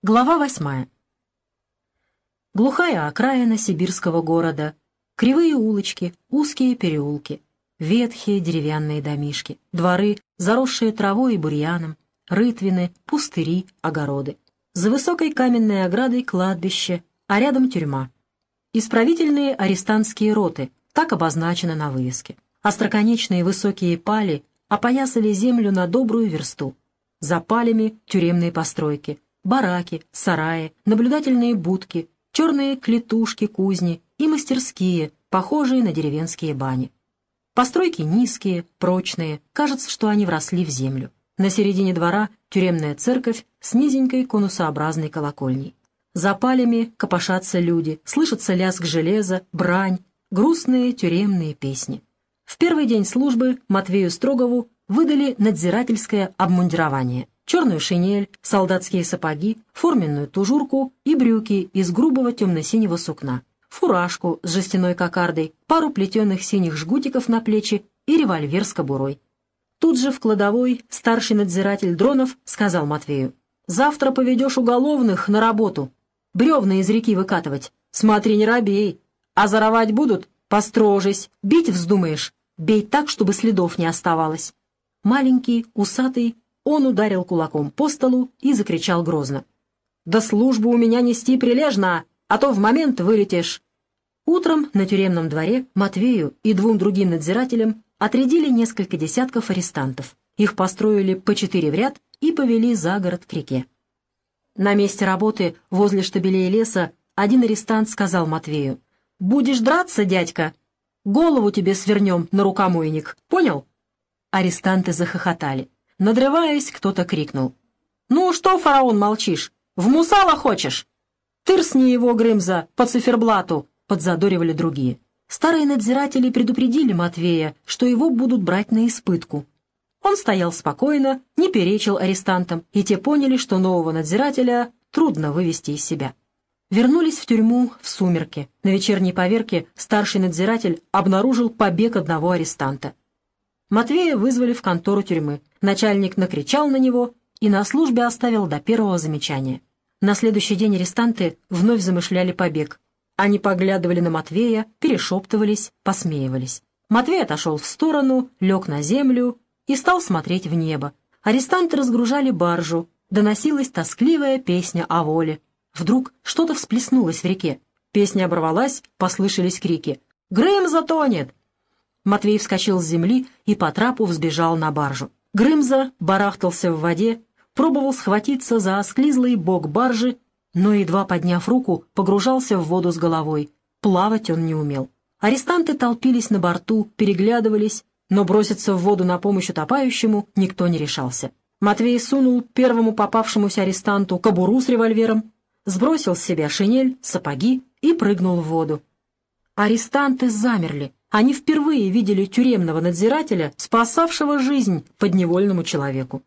Глава восьмая. Глухая окраина сибирского города, кривые улочки, узкие переулки, ветхие деревянные домишки, дворы, заросшие травой и бурьяном, рытвины, пустыри, огороды. За высокой каменной оградой кладбище, а рядом тюрьма. Исправительные арестантские роты, так обозначено на вывеске. Остроконечные высокие пали опоясали землю на добрую версту. За палями тюремные постройки — бараки, сараи, наблюдательные будки, черные клетушки, кузни и мастерские, похожие на деревенские бани. Постройки низкие, прочные, кажется, что они вросли в землю. На середине двора тюремная церковь с низенькой конусообразной колокольней. За палями копошатся люди, слышится лязг железа, брань, грустные тюремные песни. В первый день службы Матвею Строгову выдали надзирательское обмундирование — черную шинель, солдатские сапоги, форменную тужурку и брюки из грубого темно-синего сукна, фуражку с жестяной кокардой, пару плетеных синих жгутиков на плечи и револьвер с кобурой. Тут же в кладовой старший надзиратель Дронов сказал Матвею, «Завтра поведешь уголовных на работу, бревна из реки выкатывать. Смотри, не робей, а заровать будут? Построжись, бить вздумаешь, бей так, чтобы следов не оставалось». Маленький, усатый, он ударил кулаком по столу и закричал грозно. «Да службу у меня нести прилежно, а то в момент вылетишь!» Утром на тюремном дворе Матвею и двум другим надзирателям отрядили несколько десятков арестантов. Их построили по четыре в ряд и повели за город к реке. На месте работы возле штабелей леса один арестант сказал Матвею, «Будешь драться, дядька? Голову тебе свернем на рукомойник, понял?» Арестанты захохотали. Надрываясь, кто-то крикнул. «Ну что, фараон, молчишь? В мусала хочешь?» «Тырсни его, Грымза, по циферблату!» — подзадоривали другие. Старые надзиратели предупредили Матвея, что его будут брать на испытку. Он стоял спокойно, не перечил арестантам, и те поняли, что нового надзирателя трудно вывести из себя. Вернулись в тюрьму в сумерки. На вечерней поверке старший надзиратель обнаружил побег одного арестанта. Матвея вызвали в контору тюрьмы. Начальник накричал на него и на службе оставил до первого замечания. На следующий день арестанты вновь замышляли побег. Они поглядывали на Матвея, перешептывались, посмеивались. Матвей отошел в сторону, лег на землю и стал смотреть в небо. Арестанты разгружали баржу, доносилась тоскливая песня о воле. Вдруг что-то всплеснулось в реке. Песня оборвалась, послышались крики. «Грым затонет! Матвей вскочил с земли и по трапу взбежал на баржу. Грымза барахтался в воде, пробовал схватиться за осклизлый бок баржи, но, едва подняв руку, погружался в воду с головой. Плавать он не умел. Арестанты толпились на борту, переглядывались, но броситься в воду на помощь утопающему никто не решался. Матвей сунул первому попавшемуся арестанту кобуру с револьвером, сбросил с себя шинель, сапоги и прыгнул в воду. Арестанты замерли, они впервые видели тюремного надзирателя, спасавшего жизнь подневольному человеку.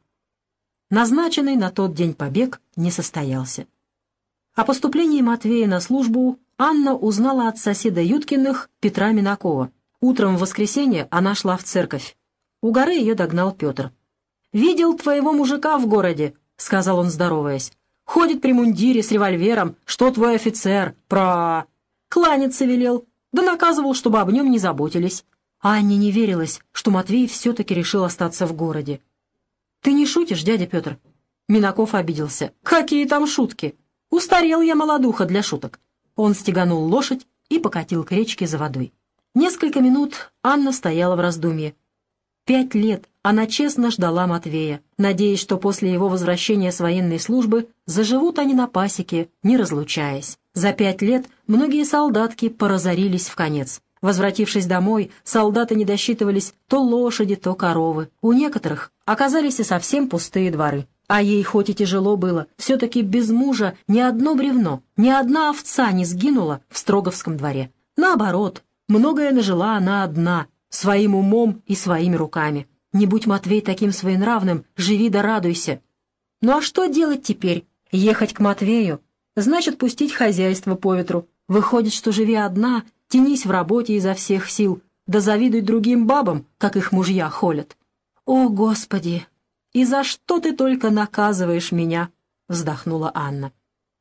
Назначенный на тот день побег не состоялся. О поступлении Матвея на службу Анна узнала от соседа Юткиных Петра Минакова. Утром в воскресенье она шла в церковь. У горы ее догнал Петр. «Видел твоего мужика в городе», — сказал он, здороваясь. «Ходит при мундире с револьвером, что твой офицер, про...» «Кланяться велел, да наказывал, чтобы об нем не заботились. А Анне не верилось, что Матвей все-таки решил остаться в городе. «Ты не шутишь, дядя Петр?» Минаков обиделся. «Какие там шутки? Устарел я молодуха для шуток». Он стеганул лошадь и покатил к речке за водой. Несколько минут Анна стояла в раздумье. Пять лет она честно ждала Матвея, надеясь, что после его возвращения с военной службы заживут они на пасеке, не разлучаясь. За пять лет многие солдатки поразорились в конец. Возвратившись домой, солдаты не досчитывались то лошади, то коровы. У некоторых оказались и совсем пустые дворы. А ей хоть и тяжело было, все-таки без мужа ни одно бревно, ни одна овца не сгинула в Строговском дворе. Наоборот, многое нажила она одна, своим умом и своими руками. Не будь Матвей таким своенравным, живи да радуйся. Ну а что делать теперь? Ехать к Матвею? Значит, пустить хозяйство по ветру. Выходит, что живи одна, тянись в работе изо всех сил, да завидуй другим бабам, как их мужья холят. «О, Господи! И за что ты только наказываешь меня?» — вздохнула Анна.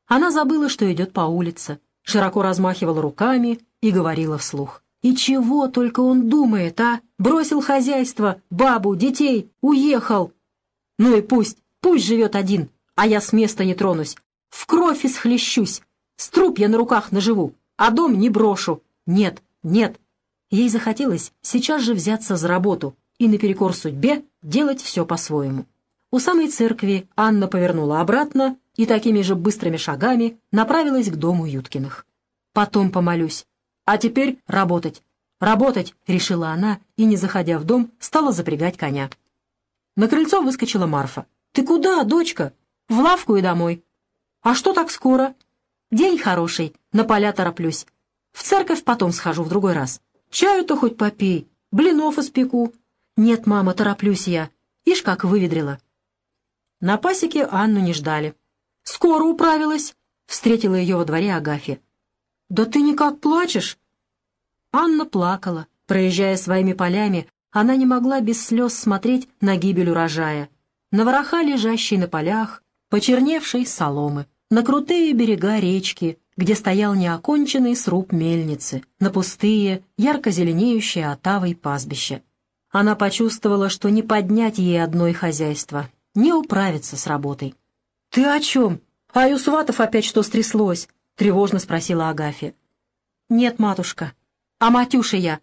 Она забыла, что идет по улице, широко размахивала руками и говорила вслух. «И чего только он думает, а? Бросил хозяйство, бабу, детей, уехал! Ну и пусть, пусть живет один, а я с места не тронусь, в кровь исхлещусь, с труп я на руках наживу, а дом не брошу. Нет, нет». Ей захотелось сейчас же взяться за работу и наперекор судьбе делать все по-своему. У самой церкви Анна повернула обратно и такими же быстрыми шагами направилась к дому Юткиных. «Потом помолюсь. А теперь работать. Работать!» — решила она и, не заходя в дом, стала запрягать коня. На крыльцо выскочила Марфа. «Ты куда, дочка?» «В лавку и домой». «А что так скоро?» «День хороший, на поля тороплюсь. В церковь потом схожу в другой раз. Чаю-то хоть попей, блинов испеку». «Нет, мама, тороплюсь я. Ишь, как выведрила». На пасеке Анну не ждали. «Скоро управилась!» — встретила ее во дворе Агафья. «Да ты никак плачешь!» Анна плакала. Проезжая своими полями, она не могла без слез смотреть на гибель урожая, на вороха, лежащие на полях, почерневшей соломы, на крутые берега речки, где стоял неоконченный сруб мельницы, на пустые, ярко зеленеющие отавой пастбища. Она почувствовала, что не поднять ей одной хозяйство, не управиться с работой. «Ты о чем? А у сватов опять что стряслось?» — тревожно спросила Агафья. «Нет, матушка. А Матюша я.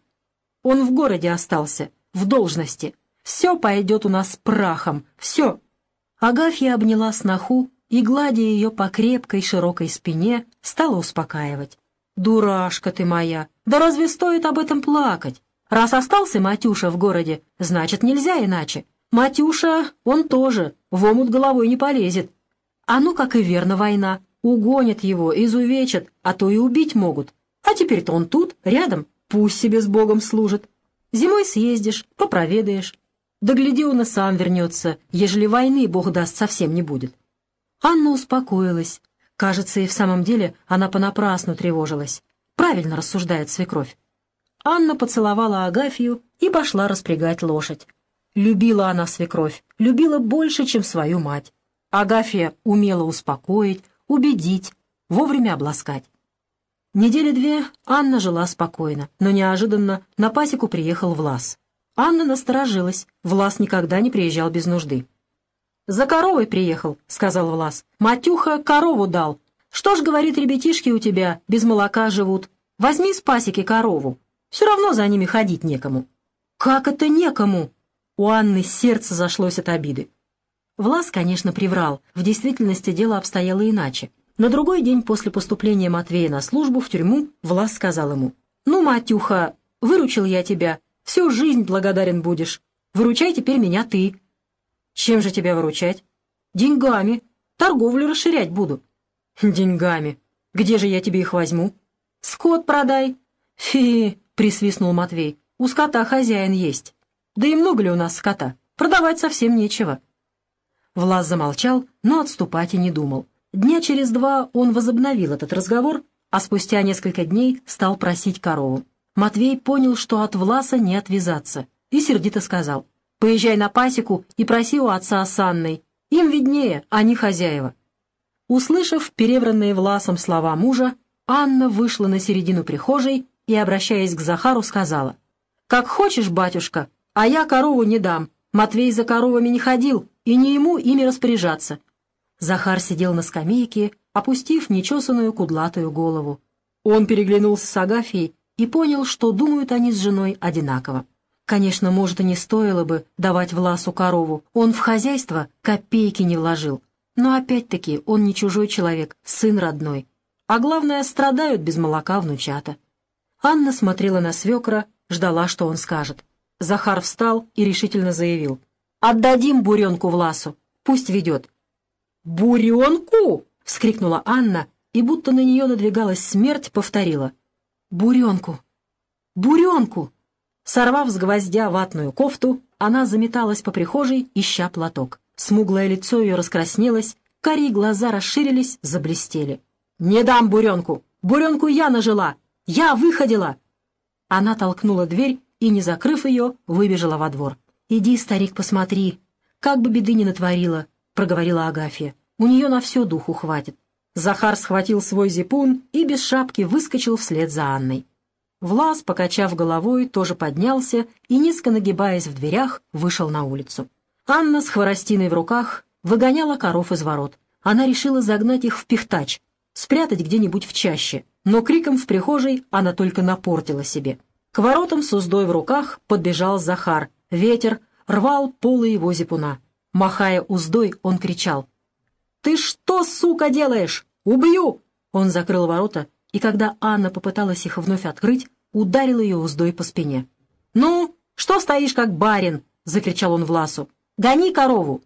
Он в городе остался, в должности. Все пойдет у нас прахом, все». Агафья обняла сноху и, гладя ее по крепкой широкой спине, стала успокаивать. «Дурашка ты моя! Да разве стоит об этом плакать? Раз остался Матюша в городе, значит, нельзя иначе. Матюша, он тоже, в омут головой не полезет. А ну, как и верно, война. Угонят его, изувечат, а то и убить могут. А теперь-то он тут, рядом, пусть себе с Богом служит. Зимой съездишь, попроведаешь. Да гляди, он и сам вернется, ежели войны, Бог даст, совсем не будет. Анна успокоилась. Кажется, и в самом деле она понапрасну тревожилась. Правильно рассуждает свекровь. Анна поцеловала Агафью и пошла распрягать лошадь. Любила она свекровь, любила больше, чем свою мать. Агафья умела успокоить, убедить, вовремя обласкать. Недели две Анна жила спокойно, но неожиданно на пасеку приехал Влас. Анна насторожилась, Влас никогда не приезжал без нужды. «За коровой приехал», — сказал Влас. «Матюха корову дал. Что ж, говорит, ребятишки у тебя без молока живут. Возьми с пасеки корову. Все равно за ними ходить некому». «Как это некому?» У Анны сердце зашлось от обиды. Влас, конечно, приврал. В действительности дело обстояло иначе. На другой день после поступления Матвея на службу в тюрьму Влас сказал ему, «Ну, Матюха, выручил я тебя, всю жизнь благодарен будешь. Выручай теперь меня ты». «Чем же тебя выручать?» «Деньгами. Торговлю расширять буду». «Деньгами. Где же я тебе их возьму?» «Скот продай». «Фи!» — присвистнул Матвей. «У скота хозяин есть». Да и много ли у нас скота? Продавать совсем нечего». Влас замолчал, но отступать и не думал. Дня через два он возобновил этот разговор, а спустя несколько дней стал просить корову. Матвей понял, что от Власа не отвязаться, и сердито сказал, «Поезжай на пасеку и проси у отца с Анной. Им виднее, они хозяева». Услышав перевранные Власом слова мужа, Анна вышла на середину прихожей и, обращаясь к Захару, сказала, «Как хочешь, батюшка, а я корову не дам. Матвей за коровами не ходил, и не ему ими распоряжаться. Захар сидел на скамейке, опустив нечесанную кудлатую голову. Он переглянулся с Агафьей и понял, что думают они с женой одинаково. Конечно, может, и не стоило бы давать Власу корову, он в хозяйство копейки не вложил. Но опять-таки он не чужой человек, сын родной. А главное, страдают без молока внучата. Анна смотрела на свекра, ждала, что он скажет. Захар встал и решительно заявил. «Отдадим буренку Власу, пусть ведет». «Буренку!» — вскрикнула Анна, и будто на нее надвигалась смерть, повторила. «Буренку! Буренку!» Сорвав с гвоздя ватную кофту, она заметалась по прихожей, ища платок. Смуглое лицо ее раскраснелось, карие глаза расширились, заблестели. «Не дам буренку! Буренку я нажила! Я выходила!» Она толкнула дверь и, не закрыв ее, выбежала во двор. «Иди, старик, посмотри, как бы беды не натворила», — проговорила Агафья. «У нее на все духу хватит. Захар схватил свой зипун и без шапки выскочил вслед за Анной. Влас, покачав головой, тоже поднялся и, низко нагибаясь в дверях, вышел на улицу. Анна с хворостиной в руках выгоняла коров из ворот. Она решила загнать их в пихтач, спрятать где-нибудь в чаще, но криком в прихожей она только напортила себе. К воротам с уздой в руках подбежал Захар. Ветер рвал полы его зипуна. Махая уздой, он кричал. «Ты что, сука, делаешь? Убью!» Он закрыл ворота, и когда Анна попыталась их вновь открыть, ударил ее уздой по спине. «Ну, что стоишь как барин?» — закричал он Власу. «Гони корову!»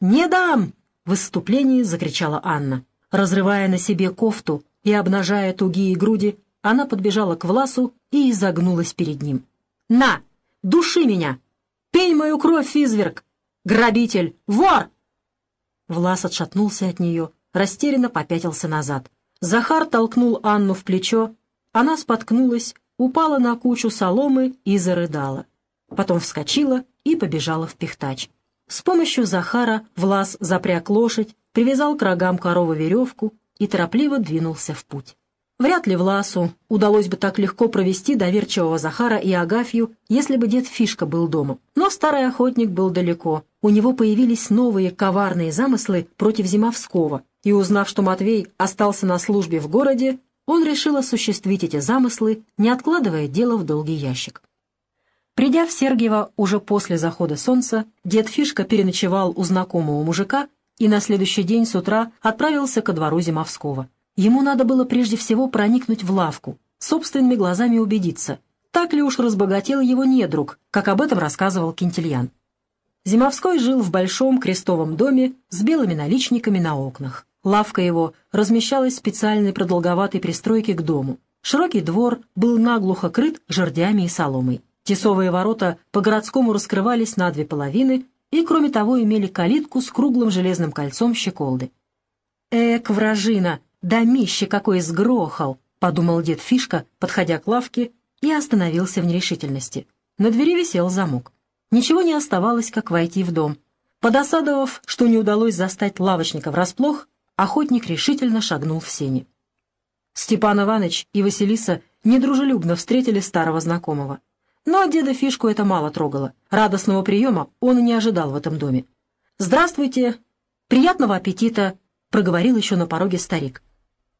«Не дам!» — в выступлении закричала Анна. Разрывая на себе кофту и обнажая тугие груди, она подбежала к Власу и изогнулась перед ним. «На! Души меня! Пей мою кровь, изверг! Грабитель! Вор!» Влас отшатнулся от нее, растерянно попятился назад. Захар толкнул Анну в плечо, она споткнулась, упала на кучу соломы и зарыдала. Потом вскочила и побежала в пихтач. С помощью Захара Влас запряг лошадь, привязал к рогам коровы веревку и торопливо двинулся в путь. Вряд ли Власу удалось бы так легко провести доверчивого Захара и Агафью, если бы дед Фишка был дома. Но старый охотник был далеко. У него появились новые коварные замыслы против Зимовского, и узнав, что Матвей остался на службе в городе, он решил осуществить эти замыслы, не откладывая дело в долгий ящик. Придя в Сергиево уже после захода солнца, дед Фишка переночевал у знакомого мужика и на следующий день с утра отправился ко двору Зимовского. Ему надо было прежде всего проникнуть в лавку, собственными глазами убедиться, так ли уж разбогател его недруг, как об этом рассказывал Кентильян. Зимовской жил в большом крестовом доме с белыми наличниками на окнах. Лавка его размещалась в специальной продолговатой пристройке к дому. Широкий двор был наглухо крыт жердями и соломой. Тесовые ворота по-городскому раскрывались на две половины и, кроме того, имели калитку с круглым железным кольцом щеколды. «Эк, вражина!» «Домище какой сгрохал!» — подумал дед Фишка, подходя к лавке, и остановился в нерешительности. На двери висел замок. Ничего не оставалось, как войти в дом. Подосадовав, что не удалось застать лавочника врасплох, охотник решительно шагнул в сени. Степан Иванович и Василиса недружелюбно встретили старого знакомого. Но деда Фишку это мало трогало. Радостного приема он не ожидал в этом доме. «Здравствуйте! Приятного аппетита!» — проговорил еще на пороге старик.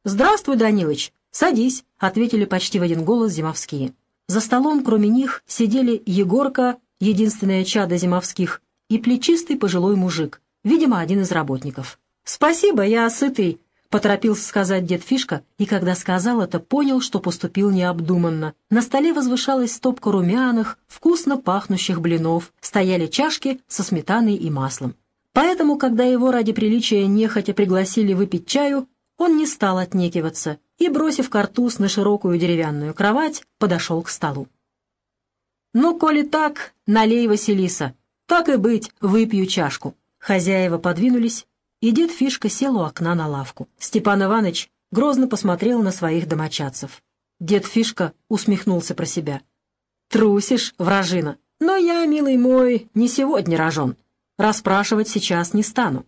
«Здравствуй, Данилыч! Садись!» — ответили почти в один голос зимовские. За столом, кроме них, сидели Егорка, единственное чадо зимовских, и плечистый пожилой мужик, видимо, один из работников. «Спасибо, я сытый!» — поторопился сказать дед Фишка, и когда сказал это, понял, что поступил необдуманно. На столе возвышалась стопка румяных, вкусно пахнущих блинов, стояли чашки со сметаной и маслом. Поэтому, когда его ради приличия нехотя пригласили выпить чаю, он не стал отнекиваться и, бросив картуз на широкую деревянную кровать, подошел к столу. «Ну, коли так, налей, Василиса. Так и быть, выпью чашку». Хозяева подвинулись, и дед Фишка сел у окна на лавку. Степан Иванович грозно посмотрел на своих домочадцев. Дед Фишка усмехнулся про себя. «Трусишь, вражина, но я, милый мой, не сегодня рожен. Расспрашивать сейчас не стану.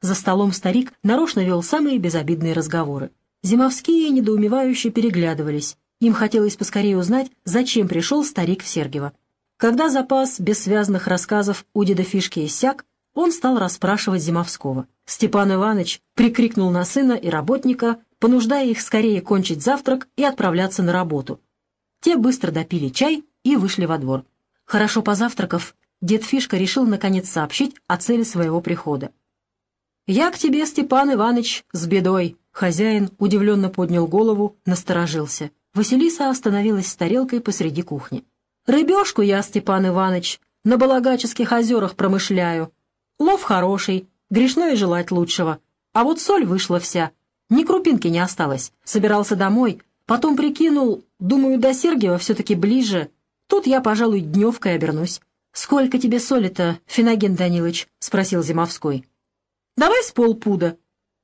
За столом старик нарочно вел самые безобидные разговоры. Зимовские недоумевающе переглядывались. Им хотелось поскорее узнать, зачем пришел старик в Сергиево. Когда запас бессвязных рассказов у деда Фишки иссяк, он стал расспрашивать Зимовского. Степан Иванович прикрикнул на сына и работника, понуждая их скорее кончить завтрак и отправляться на работу. Те быстро допили чай и вышли во двор. Хорошо позавтракав, дед Фишка решил наконец сообщить о цели своего прихода. «Я к тебе, Степан Иванович, с бедой!» Хозяин удивленно поднял голову, насторожился. Василиса остановилась с тарелкой посреди кухни. «Рыбешку я, Степан Иванович, на Балагаческих озерах промышляю. Лов хороший, грешно и желать лучшего. А вот соль вышла вся, ни крупинки не осталось. Собирался домой, потом прикинул, думаю, до Сергиева все-таки ближе. Тут я, пожалуй, дневкой обернусь». «Сколько тебе соли-то, Финоген Данилович?» — спросил Зимовской. «Давай с полпуда,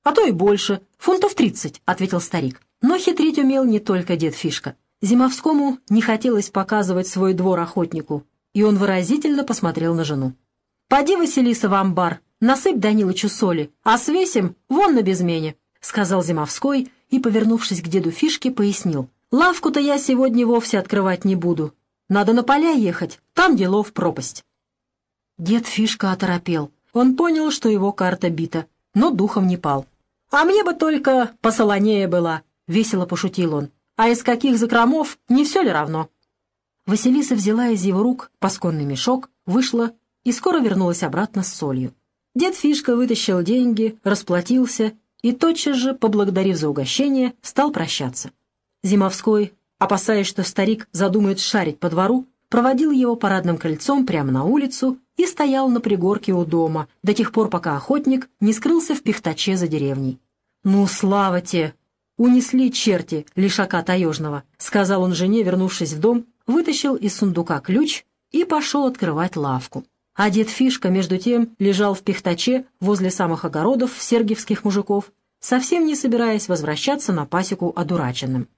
а то и больше, фунтов тридцать», — ответил старик. Но хитрить умел не только дед Фишка. Зимовскому не хотелось показывать свой двор охотнику, и он выразительно посмотрел на жену. «Поди, Василиса, в амбар, насыпь Данилычу соли, а свесим вон на безмене». сказал Зимовской и, повернувшись к деду Фишке, пояснил. «Лавку-то я сегодня вовсе открывать не буду. Надо на поля ехать, там делов пропасть». Дед Фишка оторопел. Он понял, что его карта бита, но духом не пал. «А мне бы только посолонее была», — весело пошутил он. «А из каких закромов, не все ли равно?» Василиса взяла из его рук пасконный мешок, вышла и скоро вернулась обратно с солью. Дед Фишка вытащил деньги, расплатился и тотчас же, поблагодарив за угощение, стал прощаться. Зимовской, опасаясь, что старик задумает шарить по двору, проводил его парадным крыльцом прямо на улицу и стоял на пригорке у дома до тех пор, пока охотник не скрылся в пихтаче за деревней. «Ну, слава те! Унесли черти лишака таежного», — сказал он жене, вернувшись в дом, вытащил из сундука ключ и пошел открывать лавку. А дед Фишка, между тем, лежал в пихтаче возле самых огородов сергиевских мужиков, совсем не собираясь возвращаться на пасеку одураченным.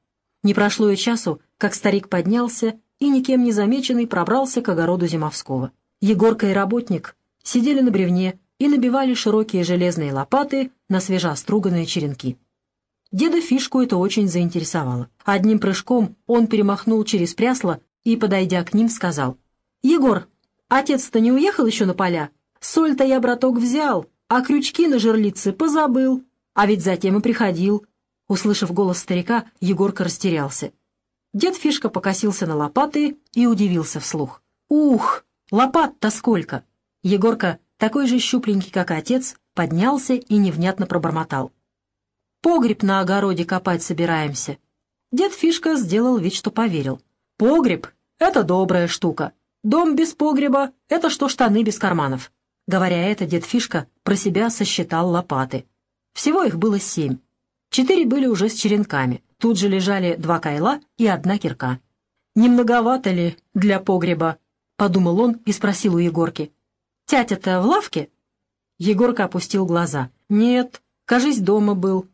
Не прошло и часу, как старик поднялся и, никем не замеченный, пробрался к огороду Зимовского. Егорка и работник сидели на бревне и набивали широкие железные лопаты на свежеоструганные черенки. Деда Фишку это очень заинтересовало. Одним прыжком он перемахнул через прясло и, подойдя к ним, сказал, «Егор, Отец-то не уехал еще на поля? Соль-то я, браток, взял, а крючки на жерлице позабыл. А ведь затем и приходил». Услышав голос старика, Егорка растерялся. Дед Фишка покосился на лопаты и удивился вслух. «Ух, лопат-то сколько!» Егорка, такой же щупленький, как отец, поднялся и невнятно пробормотал. «Погреб на огороде копать собираемся». Дед Фишка сделал вид, что поверил. «Погреб — это добрая штука. Дом без погреба — это что штаны без карманов. Говоря это, дед Фишка про себя сосчитал лопаты. Всего их было семь. Четыре были уже с черенками. Тут же лежали два кайла и одна кирка. «Не многовато ли для погреба?» — подумал он и спросил у Егорки. «Тятя-то в лавке?» Егорка опустил глаза. «Нет, кажись, дома был».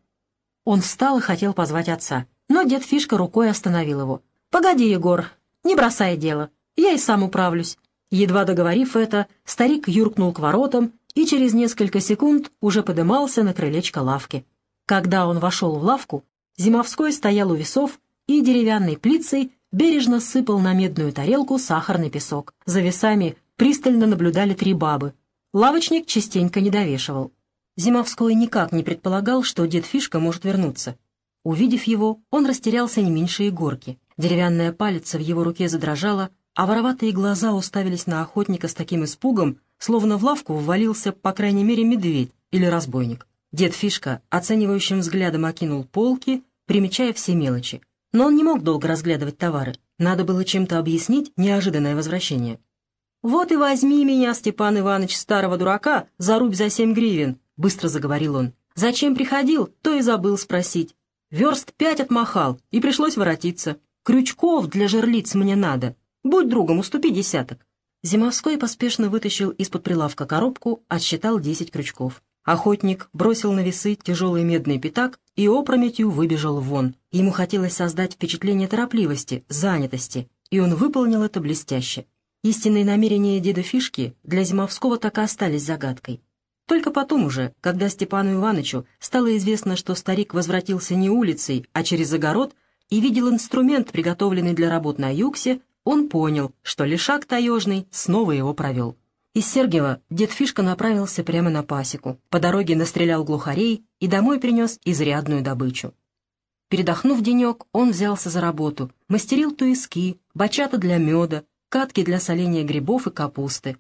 Он встал и хотел позвать отца, но дед Фишка рукой остановил его. «Погоди, Егор, не бросай дело. Я и сам управлюсь». Едва договорив это, старик юркнул к воротам и через несколько секунд уже подымался на крылечко лавки. Когда он вошел в лавку, Зимовской стоял у весов и деревянной плицей бережно сыпал на медную тарелку сахарный песок. За весами пристально наблюдали три бабы. Лавочник частенько не довешивал. Зимовской никак не предполагал, что дед Фишка может вернуться. Увидев его, он растерялся не меньше Егорки. Деревянная палец в его руке задрожала, а вороватые глаза уставились на охотника с таким испугом, словно в лавку ввалился, по крайней мере, медведь или разбойник. Дед Фишка оценивающим взглядом окинул полки, примечая все мелочи. Но он не мог долго разглядывать товары. Надо было чем-то объяснить неожиданное возвращение. «Вот и возьми меня, Степан Иванович, старого дурака, за рубь за семь гривен», — быстро заговорил он. «Зачем приходил, то и забыл спросить. Верст пять отмахал, и пришлось воротиться. Крючков для жерлиц мне надо. Будь другом, уступи десяток». Зимовской поспешно вытащил из-под прилавка коробку, отсчитал десять крючков. Охотник бросил на весы тяжелый медный пятак и опрометью выбежал вон. Ему хотелось создать впечатление торопливости, занятости, и он выполнил это блестяще. Истинные намерения деда Фишки для Зимовского так и остались загадкой. Только потом уже, когда Степану Ивановичу стало известно, что старик возвратился не улицей, а через огород, и видел инструмент, приготовленный для работ на юксе, он понял, что лишак таежный снова его провел. Из Сергиева дед Фишка направился прямо на пасеку, по дороге настрелял глухарей и домой принес изрядную добычу. Передохнув денек, он взялся за работу, мастерил туиски, бачата для меда, катки для соления грибов и капусты.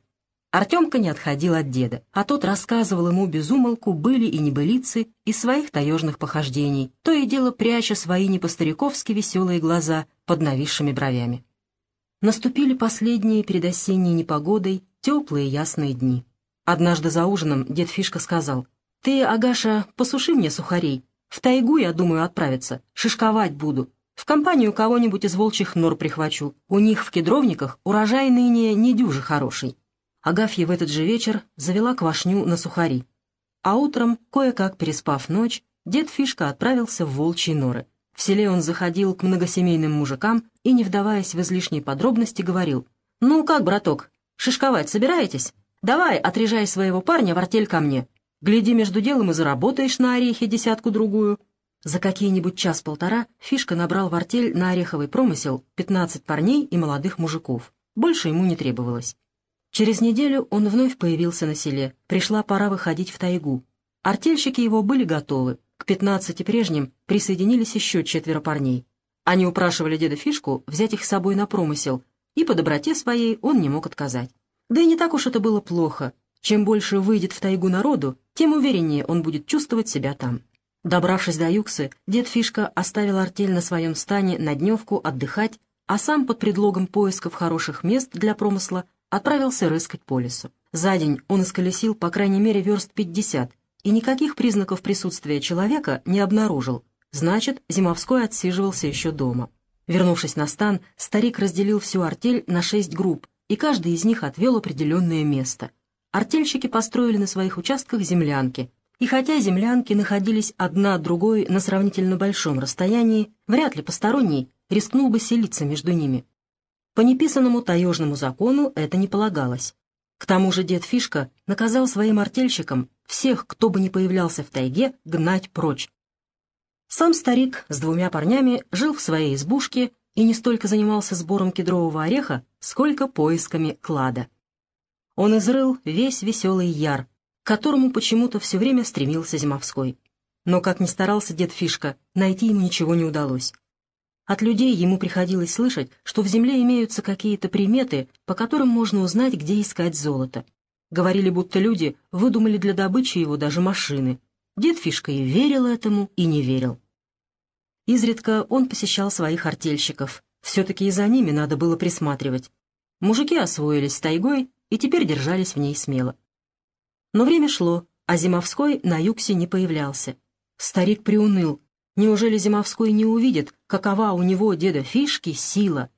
Артемка не отходил от деда, а тот рассказывал ему безумолку были и небылицы из своих таежных похождений, то и дело пряча свои не по-стариковски веселые глаза под нависшими бровями. Наступили последние перед осенней непогодой теплые ясные дни. Однажды за ужином дед Фишка сказал, «Ты, Агаша, посуши мне сухарей. В тайгу, я думаю, отправиться. Шишковать буду. В компанию кого-нибудь из волчьих нор прихвачу. У них в кедровниках урожай ныне не дюжи хороший». Агафья в этот же вечер завела квашню на сухари. А утром, кое-как переспав ночь, дед Фишка отправился в волчьи норы. В селе он заходил к многосемейным мужикам и, не вдаваясь в излишние подробности, говорил, «Ну как, браток, шишковать собираетесь? Давай, отрежай своего парня в артель ко мне. Гляди, между делом и заработаешь на орехи десятку-другую. За какие-нибудь час-полтора Фишка набрал в артель на ореховый промысел 15 парней и молодых мужиков. Больше ему не требовалось. Через неделю он вновь появился на селе. Пришла пора выходить в тайгу. Артельщики его были готовы. К 15 прежним присоединились еще четверо парней. Они упрашивали деда Фишку взять их с собой на промысел, и по доброте своей он не мог отказать. Да и не так уж это было плохо. Чем больше выйдет в тайгу народу, тем увереннее он будет чувствовать себя там. Добравшись до Юксы, дед Фишка оставил артель на своем стане на дневку отдыхать, а сам под предлогом поисков хороших мест для промысла отправился рыскать по лесу. За день он исколесил по крайней мере верст пятьдесят, и никаких признаков присутствия человека не обнаружил, значит, Зимовской отсиживался еще дома. Вернувшись на стан, старик разделил всю артель на шесть групп, и каждый из них отвел определенное место — артельщики построили на своих участках землянки, и хотя землянки находились одна от другой на сравнительно большом расстоянии, вряд ли посторонний рискнул бы селиться между ними. По неписанному таежному закону это не полагалось. К тому же дед Фишка наказал своим артельщикам всех, кто бы не появлялся в тайге, гнать прочь. Сам старик с двумя парнями жил в своей избушке и не столько занимался сбором кедрового ореха, сколько поисками клада. Он изрыл весь веселый яр, к которому почему-то все время стремился Зимовской. Но, как ни старался дед Фишка, найти ему ничего не удалось. От людей ему приходилось слышать, что в земле имеются какие-то приметы, по которым можно узнать, где искать золото. Говорили, будто люди выдумали для добычи его даже машины. Дед Фишка и верил этому, и не верил. Изредка он посещал своих артельщиков. Все-таки и за ними надо было присматривать. Мужики освоились с тайгой и теперь держались в ней смело. Но время шло, а Зимовской на Юксе не появлялся. Старик приуныл. Неужели Зимовской не увидит, какова у него, деда Фишки, сила?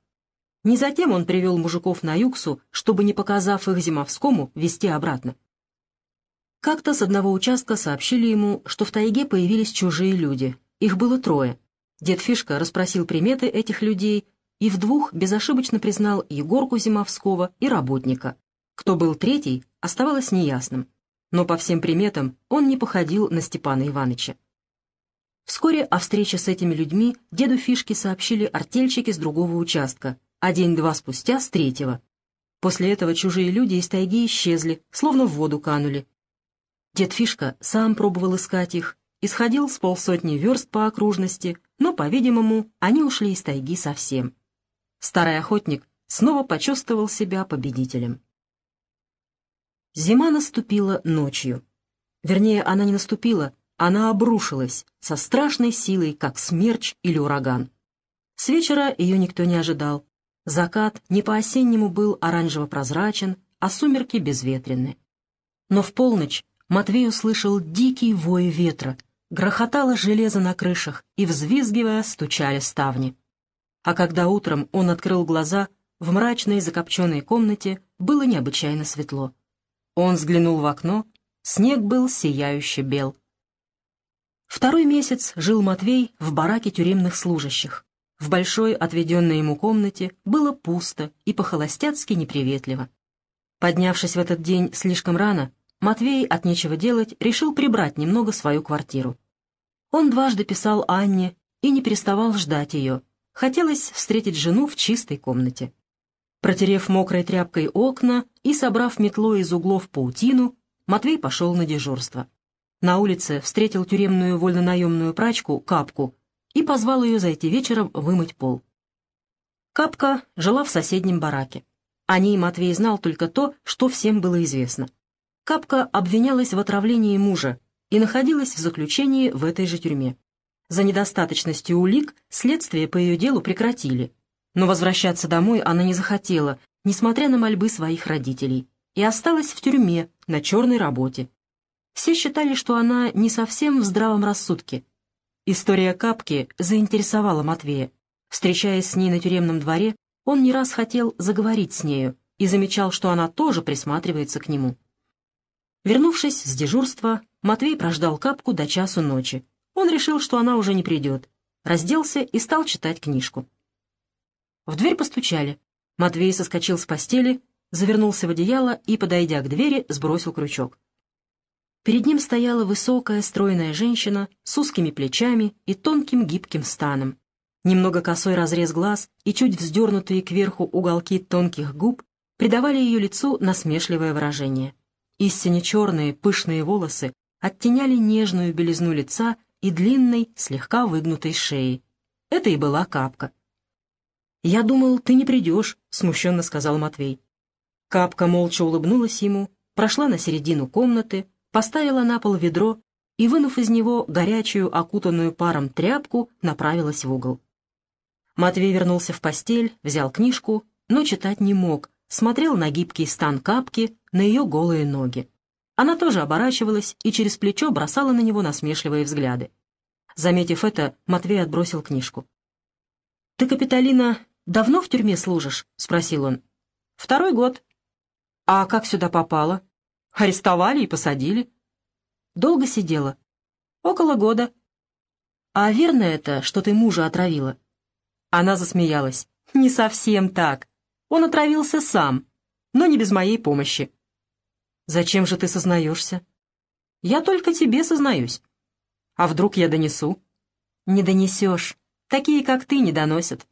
Не затем он привел мужиков на Юксу, чтобы, не показав их Зимовскому, вести обратно. Как-то с одного участка сообщили ему, что в тайге появились чужие люди. Их было трое. Дед Фишка расспросил приметы этих людей и в двух безошибочно признал Егорку Зимовского и работника. Кто был третий, оставалось неясным, но по всем приметам он не походил на Степана Ивановича. Вскоре о встрече с этими людьми деду Фишке сообщили артельщики с другого участка, а день-два спустя — с третьего. После этого чужие люди из тайги исчезли, словно в воду канули. Дед Фишка сам пробовал искать их, исходил с полсотни верст по окружности, но, по-видимому, они ушли из тайги совсем. Старый охотник снова почувствовал себя победителем. Зима наступила ночью. Вернее, она не наступила, она обрушилась со страшной силой, как смерч или ураган. С вечера ее никто не ожидал. Закат не по-осеннему был оранжево-прозрачен, а сумерки безветренны. Но в полночь Матвей услышал дикий вой ветра, грохотало железо на крышах и, взвизгивая, стучали ставни. А когда утром он открыл глаза, в мрачной закопченной комнате было необычайно светло. Он взглянул в окно, снег был сияюще бел. Второй месяц жил Матвей в бараке тюремных служащих. В большой отведенной ему комнате было пусто и по-холостяцки неприветливо. Поднявшись в этот день слишком рано, Матвей от нечего делать решил прибрать немного свою квартиру. Он дважды писал Анне и не переставал ждать ее. Хотелось встретить жену в чистой комнате. Протерев мокрой тряпкой окна и собрав метлой из углов паутину, Матвей пошел на дежурство. На улице встретил тюремную вольнонаемную прачку Капку и позвал ее зайти вечером вымыть пол. Капка жила в соседнем бараке. О ней Матвей знал только то, что всем было известно. Капка обвинялась в отравлении мужа и находилась в заключении в этой же тюрьме. За недостаточностью улик следствие по ее делу прекратили, но возвращаться домой она не захотела, несмотря на мольбы своих родителей, и осталась в тюрьме на черной работе. Все считали, что она не совсем в здравом рассудке. История Капки заинтересовала Матвея. Встречаясь с ней на тюремном дворе, он не раз хотел заговорить с нею и замечал, что она тоже присматривается к нему. Вернувшись с дежурства, Матвей прождал Капку до часу ночи. Он решил, что она уже не придет. Разделся и стал читать книжку. В дверь постучали. Матвей соскочил с постели, завернулся в одеяло и, подойдя к двери, сбросил крючок. Перед ним стояла высокая, стройная женщина с узкими плечами и тонким гибким станом. Немного косой разрез глаз и чуть вздернутые кверху уголки тонких губ придавали ее лицу насмешливое выражение. Истинно черные пышные волосы оттеняли нежную белизну лица и длинной, слегка выгнутой шеи. Это и была капка. «Я думал, ты не придешь», — смущенно сказал Матвей. Капка молча улыбнулась ему, прошла на середину комнаты, поставила на пол ведро и, вынув из него горячую, окутанную паром тряпку, направилась в угол. Матвей вернулся в постель, взял книжку, но читать не мог, смотрел на гибкий стан капки, на ее голые ноги. Она тоже оборачивалась и через плечо бросала на него насмешливые взгляды. Заметив это, Матвей отбросил книжку. «Ты, Капитолина, давно в тюрьме служишь?» — спросил он. «Второй год». «А как сюда попала?» Арестовали и посадили. Долго сидела? Около года. А верно это, что ты мужа отравила? Она засмеялась. Не совсем так. Он отравился сам, но не без моей помощи. Зачем же ты сознаешься? Я только тебе сознаюсь. А вдруг я донесу? Не донесешь. Такие, как ты, не доносят.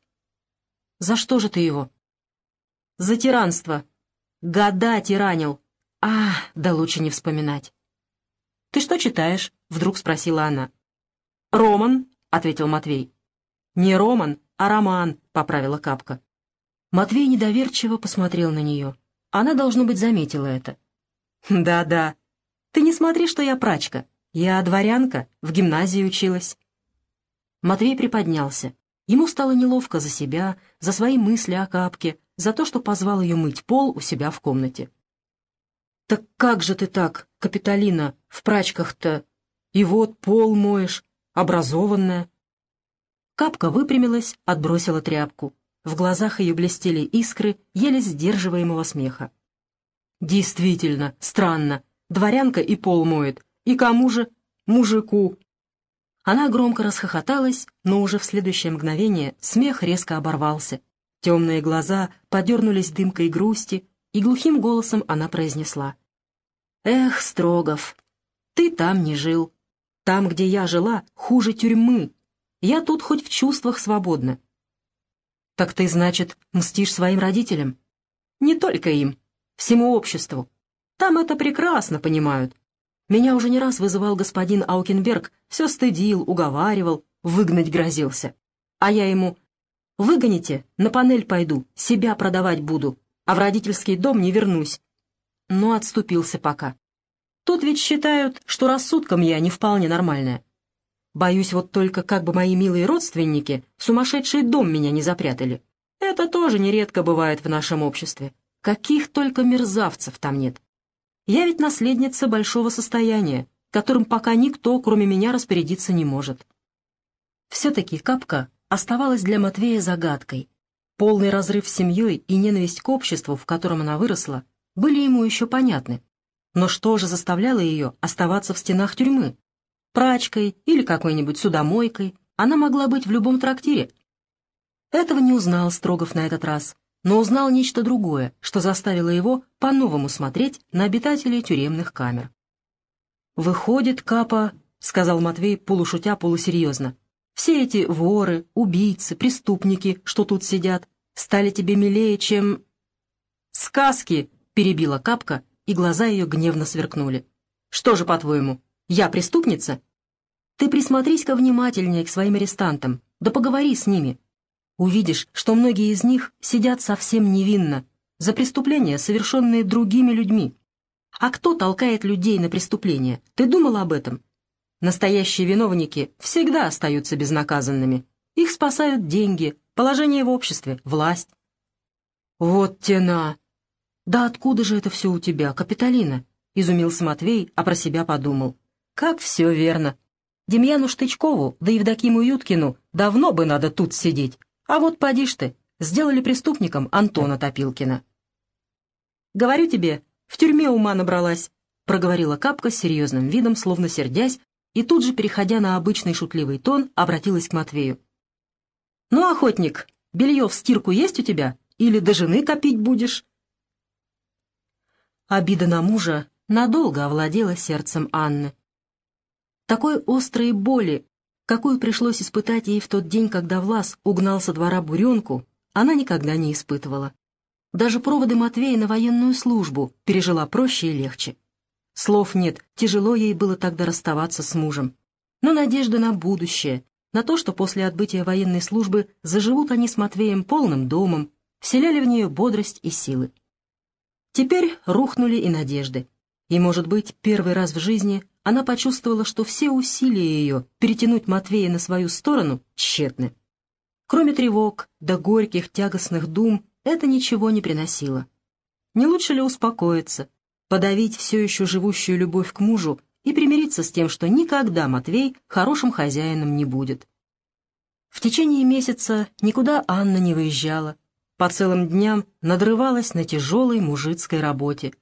За что же ты его? За тиранство. Года тиранил. А, да лучше не вспоминать. «Ты что читаешь?» — вдруг спросила она. «Роман», — ответил Матвей. «Не роман, а роман», — поправила Капка. Матвей недоверчиво посмотрел на нее. Она, должно быть, заметила это. «Да-да. Ты не смотри, что я прачка. Я дворянка, в гимназии училась». Матвей приподнялся. Ему стало неловко за себя, за свои мысли о Капке, за то, что позвал ее мыть пол у себя в комнате. «Так как же ты так, Капитолина, в прачках-то? И вот пол моешь, образованная». Капка выпрямилась, отбросила тряпку. В глазах ее блестели искры еле сдерживаемого смеха. «Действительно, странно. Дворянка и пол моет. И кому же? Мужику!» Она громко расхохоталась, но уже в следующее мгновение смех резко оборвался. Темные глаза подернулись дымкой грусти, и глухим голосом она произнесла. «Эх, Строгов, ты там не жил. Там, где я жила, хуже тюрьмы. Я тут хоть в чувствах свободна». «Так ты, значит, мстишь своим родителям?» «Не только им, всему обществу. Там это прекрасно понимают. Меня уже не раз вызывал господин Аукенберг, все стыдил, уговаривал, выгнать грозился. А я ему «Выгоните, на панель пойду, себя продавать буду, а в родительский дом не вернусь. Но отступился пока. Тут ведь считают, что рассудком я не вполне нормальная. Боюсь вот только, как бы мои милые родственники в сумасшедший дом меня не запрятали. Это тоже нередко бывает в нашем обществе. Каких только мерзавцев там нет. Я ведь наследница большого состояния, которым пока никто, кроме меня, распорядиться не может. Все-таки Капка оставалась для Матвея загадкой, Полный разрыв с семьей и ненависть к обществу, в котором она выросла, были ему еще понятны. Но что же заставляло ее оставаться в стенах тюрьмы? Прачкой или какой-нибудь судомойкой она могла быть в любом трактире. Этого не узнал Строгов на этот раз, но узнал нечто другое, что заставило его по-новому смотреть на обитателей тюремных камер. «Выходит, Капа», — сказал Матвей полушутя полусерьезно, все эти воры, убийцы, преступники, что тут сидят, стали тебе милее, чем...» «Сказки!» — перебила Капка, и глаза ее гневно сверкнули. «Что же, по-твоему, я преступница?» «Ты присмотрись-ка внимательнее к своим арестантам, да поговори с ними. Увидишь, что многие из них сидят совсем невинно, за преступления, совершенные другими людьми. А кто толкает людей на преступления? Ты думала об этом? Настоящие виновники всегда остаются безнаказанными. Их спасают деньги, положение в обществе, власть. «Вот тена!» «Да откуда же это все у тебя, Капитолина?» — изумился Матвей, а про себя подумал. «Как все верно. Демьяну Штычкову, да Евдокиму Юткину давно бы надо тут сидеть. А вот поди ж ты, сделали преступником Антона Топилкина». «Говорю тебе, в тюрьме ума набралась», — проговорила Капка с серьезным видом, словно сердясь и тут же, переходя на обычный шутливый тон, обратилась к Матвею. «Ну, охотник, белье в стирку есть у тебя? Или до жены копить будешь?» Обида на мужа надолго овладела сердцем Анны. Такой острой боли, какую пришлось испытать ей в тот день, когда Влас угнал со двора буренку, она никогда не испытывала. Даже проводы Матвея на военную службу пережила проще и легче. Слов нет, тяжело ей было тогда расставаться с мужем. Но надежда на будущее, на то, что после отбытия военной службы заживут они с Матвеем полным домом, вселяли в нее бодрость и силы. Теперь рухнули и надежды. И, может быть, первый раз в жизни она почувствовала, что все усилия ее перетянуть Матвея на свою сторону тщетны. Кроме тревог да горьких тягостных дум, это ничего не приносило. Не лучше ли успокоиться, подавить все еще живущую любовь к мужу и примириться с тем, что никогда Матвей хорошим хозяином не будет? В течение месяца никуда Анна не выезжала, по целым дням надрывалась на тяжелой мужицкой работе.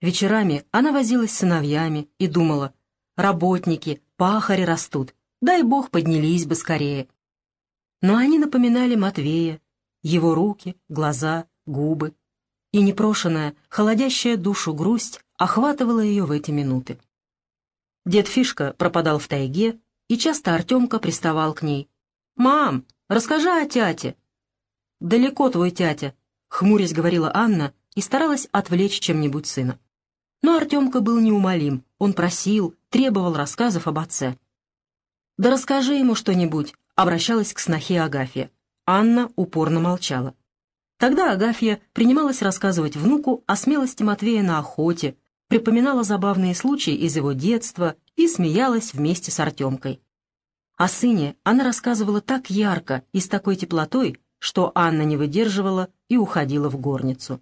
Вечерами она возилась с сыновьями и думала, работники, пахари растут, дай бог поднялись бы скорее. Но они напоминали Матвея, его руки, глаза, губы. И непрошенная, холодящая душу грусть охватывала ее в эти минуты. Дед Фишка пропадал в тайге, и часто Артемка приставал к ней. «Мам, расскажи о тяте». «Далеко твой тятя», — хмурясь говорила Анна и старалась отвлечь чем-нибудь сына. Но Артемка был неумолим, он просил, требовал рассказов об отце. «Да расскажи ему что-нибудь», — обращалась к снохе Агафья. Анна упорно молчала. Тогда Агафья принималась рассказывать внуку о смелости Матвея на охоте, припоминала забавные случаи из его детства и смеялась вместе с Артемкой. О сыне она рассказывала так ярко и с такой теплотой, что Анна не выдерживала и уходила в горницу.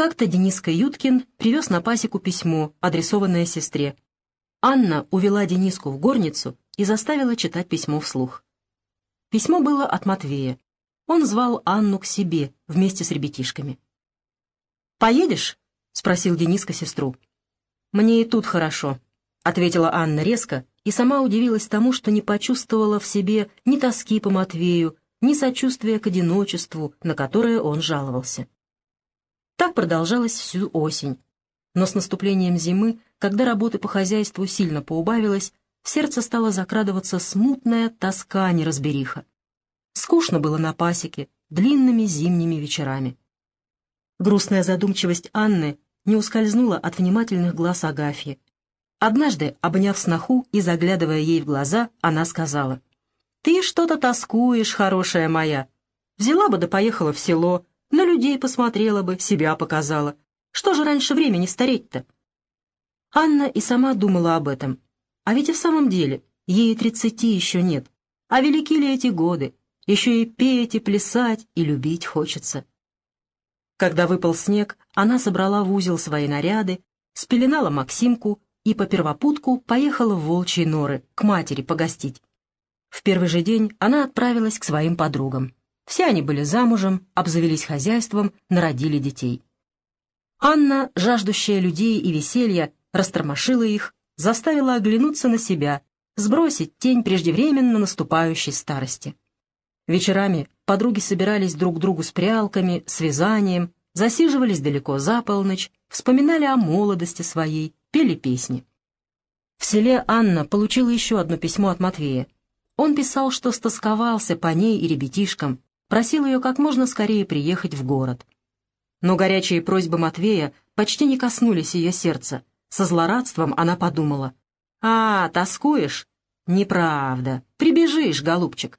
Как-то Дениска Юткин привез на пасеку письмо, адресованное сестре. Анна увела Дениску в горницу и заставила читать письмо вслух. Письмо было от Матвея. Он звал Анну к себе вместе с ребятишками. «Поедешь?» — спросил Дениска сестру. «Мне и тут хорошо», — ответила Анна резко и сама удивилась тому, что не почувствовала в себе ни тоски по Матвею, ни сочувствия к одиночеству, на которое он жаловался. Так продолжалось всю осень. Но с наступлением зимы, когда работы по хозяйству сильно поубавилось, в сердце стала закрадываться смутная тоска неразбериха. Скучно было на пасеке, длинными зимними вечерами. Грустная задумчивость Анны не ускользнула от внимательных глаз Агафьи. Однажды, обняв сноху и заглядывая ей в глаза, она сказала, «Ты что-то тоскуешь, хорошая моя. Взяла бы да поехала в село, на людей посмотрела бы, себя показала. Что же раньше времени стареть-то? Анна и сама думала об этом. А ведь и в самом деле ей тридцати еще нет. А велики ли эти годы? Еще и петь, и плясать, и любить хочется. Когда выпал снег, она собрала в узел свои наряды, спеленала Максимку и по первопутку поехала в волчьи норы, к матери погостить. В первый же день она отправилась к своим подругам. Все они были замужем, обзавелись хозяйством, народили детей. Анна, жаждущая людей и веселья, растормошила их, заставила оглянуться на себя, сбросить тень преждевременно наступающей старости. Вечерами подруги собирались друг к другу с прялками, с вязанием, засиживались далеко за полночь, вспоминали о молодости своей, пели песни. В селе Анна получила еще одно письмо от Матвея. Он писал, что стосковался по ней и ребятишкам, просил ее как можно скорее приехать в город. Но горячие просьбы Матвея почти не коснулись ее сердца. Со злорадством она подумала. «А, тоскуешь? Неправда. Прибежишь, голубчик».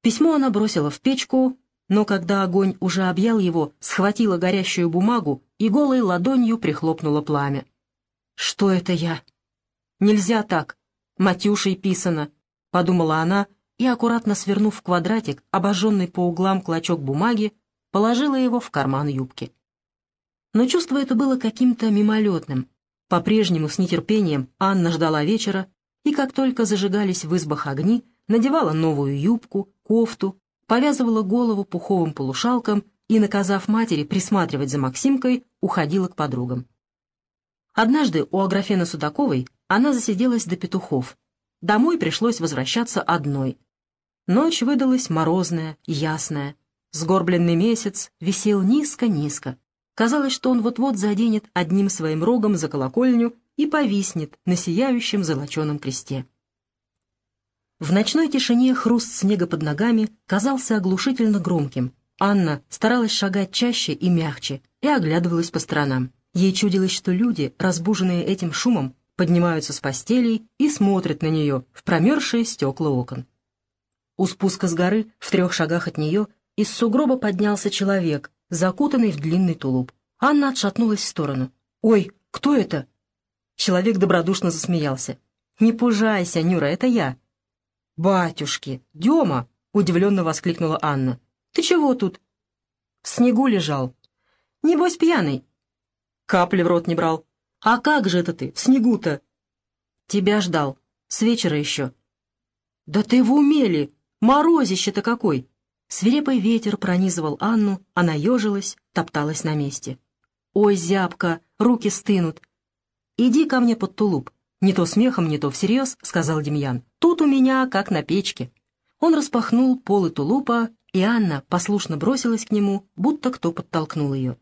Письмо она бросила в печку, но когда огонь уже объял его, схватила горящую бумагу и голой ладонью прихлопнула пламя. «Что это я?» «Нельзя так. Матюшей писано», — подумала она и, аккуратно свернув в квадратик, обожженный по углам клочок бумаги, положила его в карман юбки. Но чувство это было каким-то мимолетным. По-прежнему с нетерпением Анна ждала вечера, и как только зажигались в избах огни, надевала новую юбку, кофту, повязывала голову пуховым полушалком и, наказав матери присматривать за Максимкой, уходила к подругам. Однажды у Аграфены Судаковой она засиделась до петухов. Домой пришлось возвращаться одной, Ночь выдалась морозная, ясная. Сгорбленный месяц висел низко-низко. Казалось, что он вот-вот заденет одним своим рогом за колокольню и повиснет на сияющем золоченом кресте. В ночной тишине хруст снега под ногами казался оглушительно громким. Анна старалась шагать чаще и мягче и оглядывалась по сторонам. Ей чудилось, что люди, разбуженные этим шумом, поднимаются с постелей и смотрят на нее в промерзшие стекла окон. У спуска с горы, в трех шагах от нее, из сугроба поднялся человек, закутанный в длинный тулуп. Анна отшатнулась в сторону. «Ой, кто это?» Человек добродушно засмеялся. «Не пужайся, Нюра, это я». «Батюшки! Дема!» — удивленно воскликнула Анна. «Ты чего тут?» «В снегу лежал». «Небось пьяный». «Капли в рот не брал». «А как же это ты, в снегу-то?» «Тебя ждал. С вечера еще». «Да ты в умели! Морозище-то какой!» Свирепый ветер пронизывал Анну, она ежилась, топталась на месте. «Ой, зябка, руки стынут!» «Иди ко мне под тулуп». «Не то смехом, не то всерьез», — сказал Демьян. «Тут у меня, как на печке». Он распахнул полы тулупа, и Анна послушно бросилась к нему, будто кто подтолкнул ее.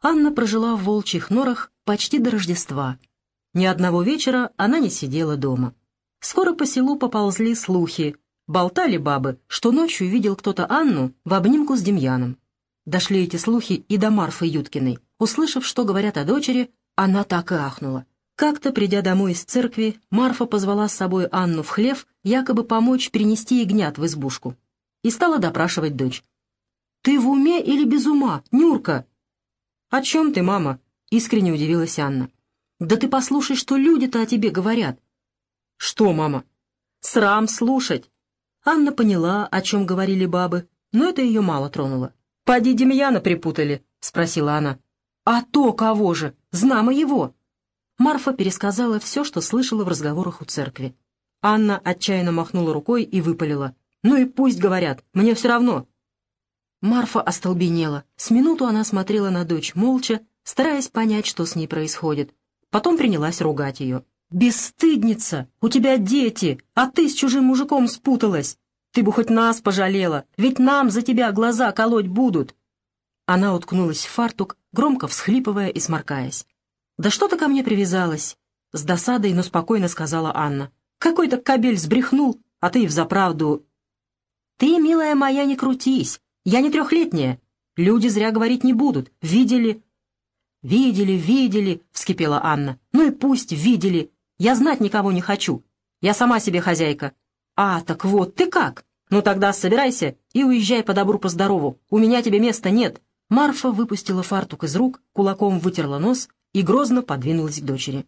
Анна прожила в волчьих норах почти до Рождества. Ни одного вечера она не сидела дома. Скоро по селу поползли слухи. Болтали бабы, что ночью видел кто-то Анну в обнимку с Демьяном. Дошли эти слухи и до Марфы Юткиной. Услышав, что говорят о дочери, она так и ахнула. Как-то, придя домой из церкви, Марфа позвала с собой Анну в хлев, якобы помочь перенести ягнят в избушку. И стала допрашивать дочь. «Ты в уме или без ума, Нюрка?» «О чем ты, мама?» — искренне удивилась Анна. «Да ты послушай, что люди-то о тебе говорят». «Что, мама?» «Срам слушать». Анна поняла, о чем говорили бабы, но это ее мало тронуло. «Поди Демьяна припутали», — спросила она. «А то кого же? Знамо его». Марфа пересказала все, что слышала в разговорах у церкви. Анна отчаянно махнула рукой и выпалила. «Ну и пусть говорят, мне все равно. Марфа остолбенела. С минуту она смотрела на дочь молча, стараясь понять, что с ней происходит. Потом принялась ругать ее. «Бесстыдница! У тебя дети, а ты с чужим мужиком спуталась! Ты бы хоть нас пожалела, ведь нам за тебя глаза колоть будут!» Она уткнулась в фартук, громко всхлипывая и сморкаясь. «Да что ты ко мне привязалась?» С досадой, но спокойно сказала Анна. «Какой-то кабель сбрехнул, а ты и взаправду...» «Ты, милая моя, не крутись. Я не трехлетняя. Люди зря говорить не будут. Видели?» «Видели, видели», — вскипела Анна. «Ну и пусть видели. Я знать никого не хочу. Я сама себе хозяйка». «А, так вот, ты как? Ну тогда собирайся и уезжай по добру, по здорову. У меня тебе места нет». Марфа выпустила фартук из рук, кулаком вытерла нос и грозно подвинулась к дочери.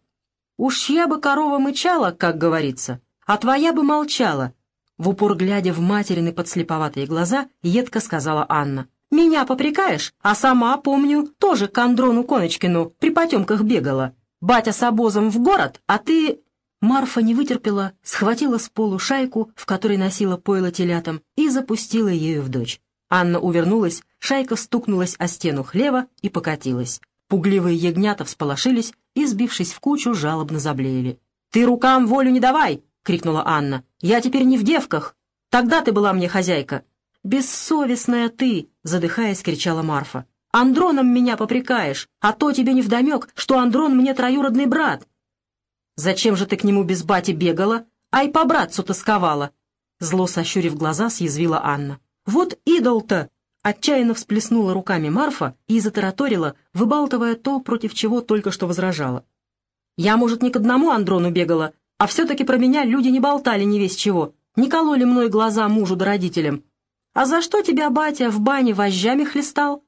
«Уж я бы корова мычала, как говорится, а твоя бы молчала. В упор глядя в материны подслеповатые глаза, едко сказала Анна. «Меня попрекаешь? А сама, помню, тоже к Андрону Коночкину при потемках бегала. Батя с обозом в город, а ты...» Марфа не вытерпела, схватила с полу шайку, в которой носила пойло телятам, и запустила ею в дочь. Анна увернулась, шайка стукнулась о стену хлева и покатилась. Пугливые ягнята всполошились и, сбившись в кучу, жалобно заблеяли. «Ты рукам волю не давай!» — крикнула Анна. «Я теперь не в девках. Тогда ты была мне хозяйка». «Бессовестная ты!» — задыхаясь, кричала Марфа. «Андроном меня попрекаешь, а то тебе не вдомек, что Андрон мне троюродный брат». «Зачем же ты к нему без бати бегала, ай по братцу тосковала?» Зло сощурив глаза, съязвила Анна. «Вот идол-то!» Отчаянно всплеснула руками Марфа и затараторила, выбалтывая то, против чего только что возражала. «Я, может, не к одному Андрону бегала, а все-таки про меня люди не болтали ни весь чего, не кололи мной глаза мужу да родителям. А за что тебя батя в бане вожжами хлестал?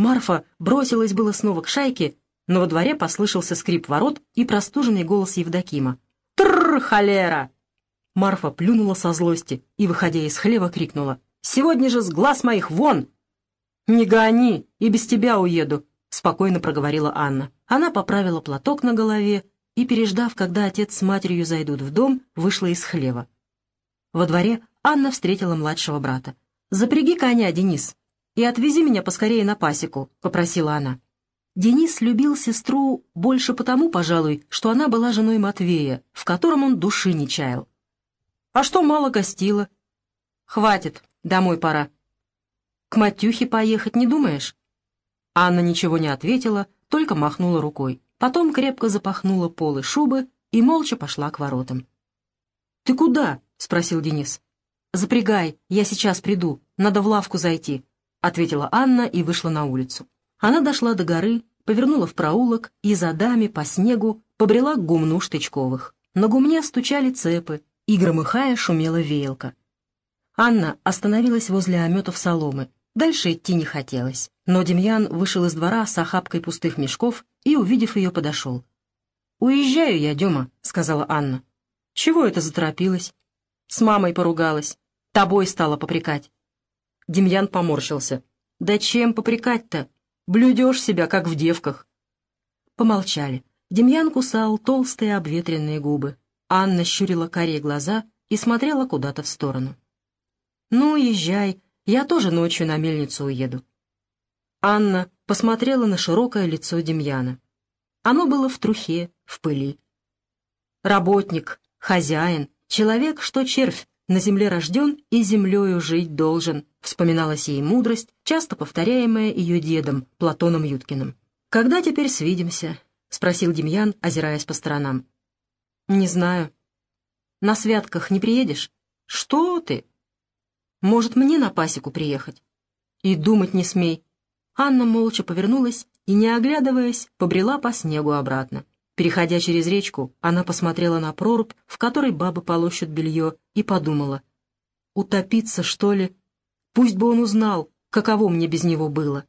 Марфа бросилась было снова к шайке, но во дворе послышался скрип ворот и простуженный голос Евдокима. «Трррр, холера!» Марфа плюнула со злости и, выходя из хлева, крикнула. «Сегодня же с глаз моих вон!» «Не гони, и без тебя уеду», — спокойно проговорила Анна. Она поправила платок на голове и, переждав, когда отец с матерью зайдут в дом, вышла из хлева. Во дворе Анна встретила младшего брата. «Запряги коня, Денис, и отвези меня поскорее на пасеку», — попросила она. Денис любил сестру больше потому, пожалуй, что она была женой Матвея, в котором он души не чаял. «А что мало гостила?» «Хватит, домой пора». «К Матюхе поехать не думаешь?» Анна ничего не ответила, только махнула рукой. Потом крепко запахнула полы шубы и молча пошла к воротам. «Ты куда?» — спросил Денис. «Запрягай, я сейчас приду, надо в лавку зайти», — ответила Анна и вышла на улицу. Она дошла до горы, повернула в проулок и за дами по снегу побрела к гумну Штычковых. На гумне стучали цепы, и, громыхая, шумела веялка. Анна остановилась возле ометов соломы. Дальше идти не хотелось. Но Демьян вышел из двора с охапкой пустых мешков и, увидев ее, подошел. «Уезжаю я, Дема», — сказала Анна. «Чего это заторопилась?» «С мамой поругалась. Тобой стала попрекать». Демьян поморщился. «Да чем попрекать-то? Блюдешь себя, как в девках». Помолчали. Демьян кусал толстые обветренные губы. Анна щурила карие глаза и смотрела куда-то в сторону. «Ну, езжай, я тоже ночью на мельницу уеду». Анна посмотрела на широкое лицо Демьяна. Оно было в трухе, в пыли. Работник, хозяин, человек, что червь, на земле рожден и землею жить должен, вспоминалась ей мудрость, часто повторяемая ее дедом, Платоном Юткиным. «Когда теперь свидимся?» — спросил Демьян, озираясь по сторонам. «Не знаю». «На святках не приедешь?» «Что ты?» Может, мне на пасеку приехать? И думать не смей. Анна молча повернулась и, не оглядываясь, побрела по снегу обратно. Переходя через речку, она посмотрела на прорубь, в которой бабы полощут белье, и подумала. «Утопиться, что ли? Пусть бы он узнал, каково мне без него было».